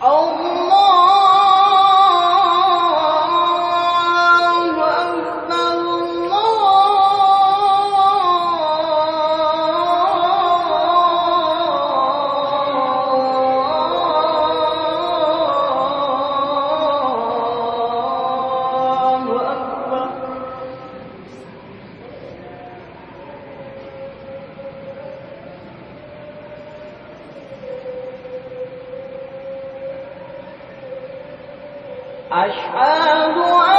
Oh أشهد أن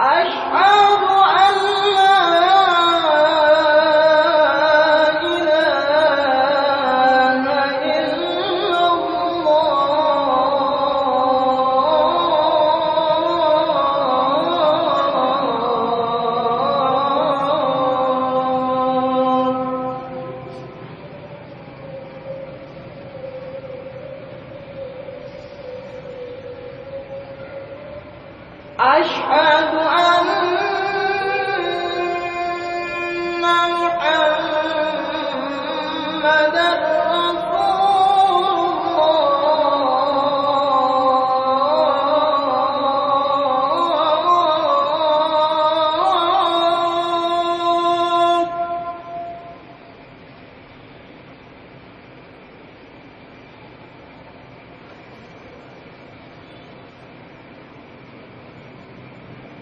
أشهد أشهد أن محمدا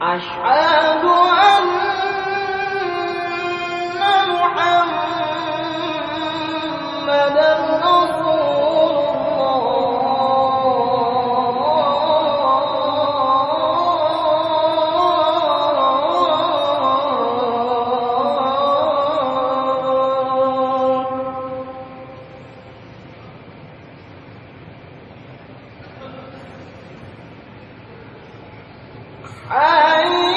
أشهد أن محمدا حي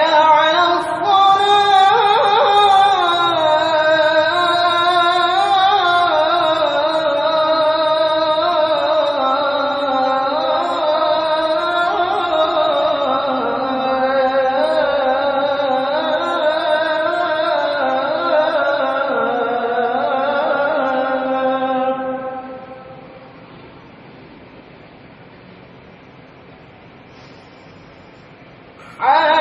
على I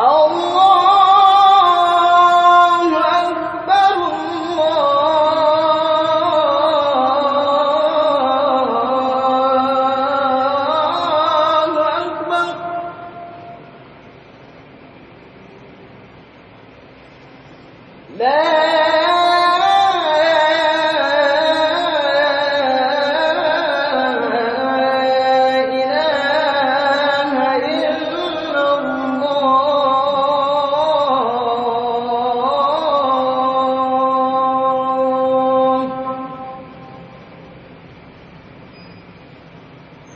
أو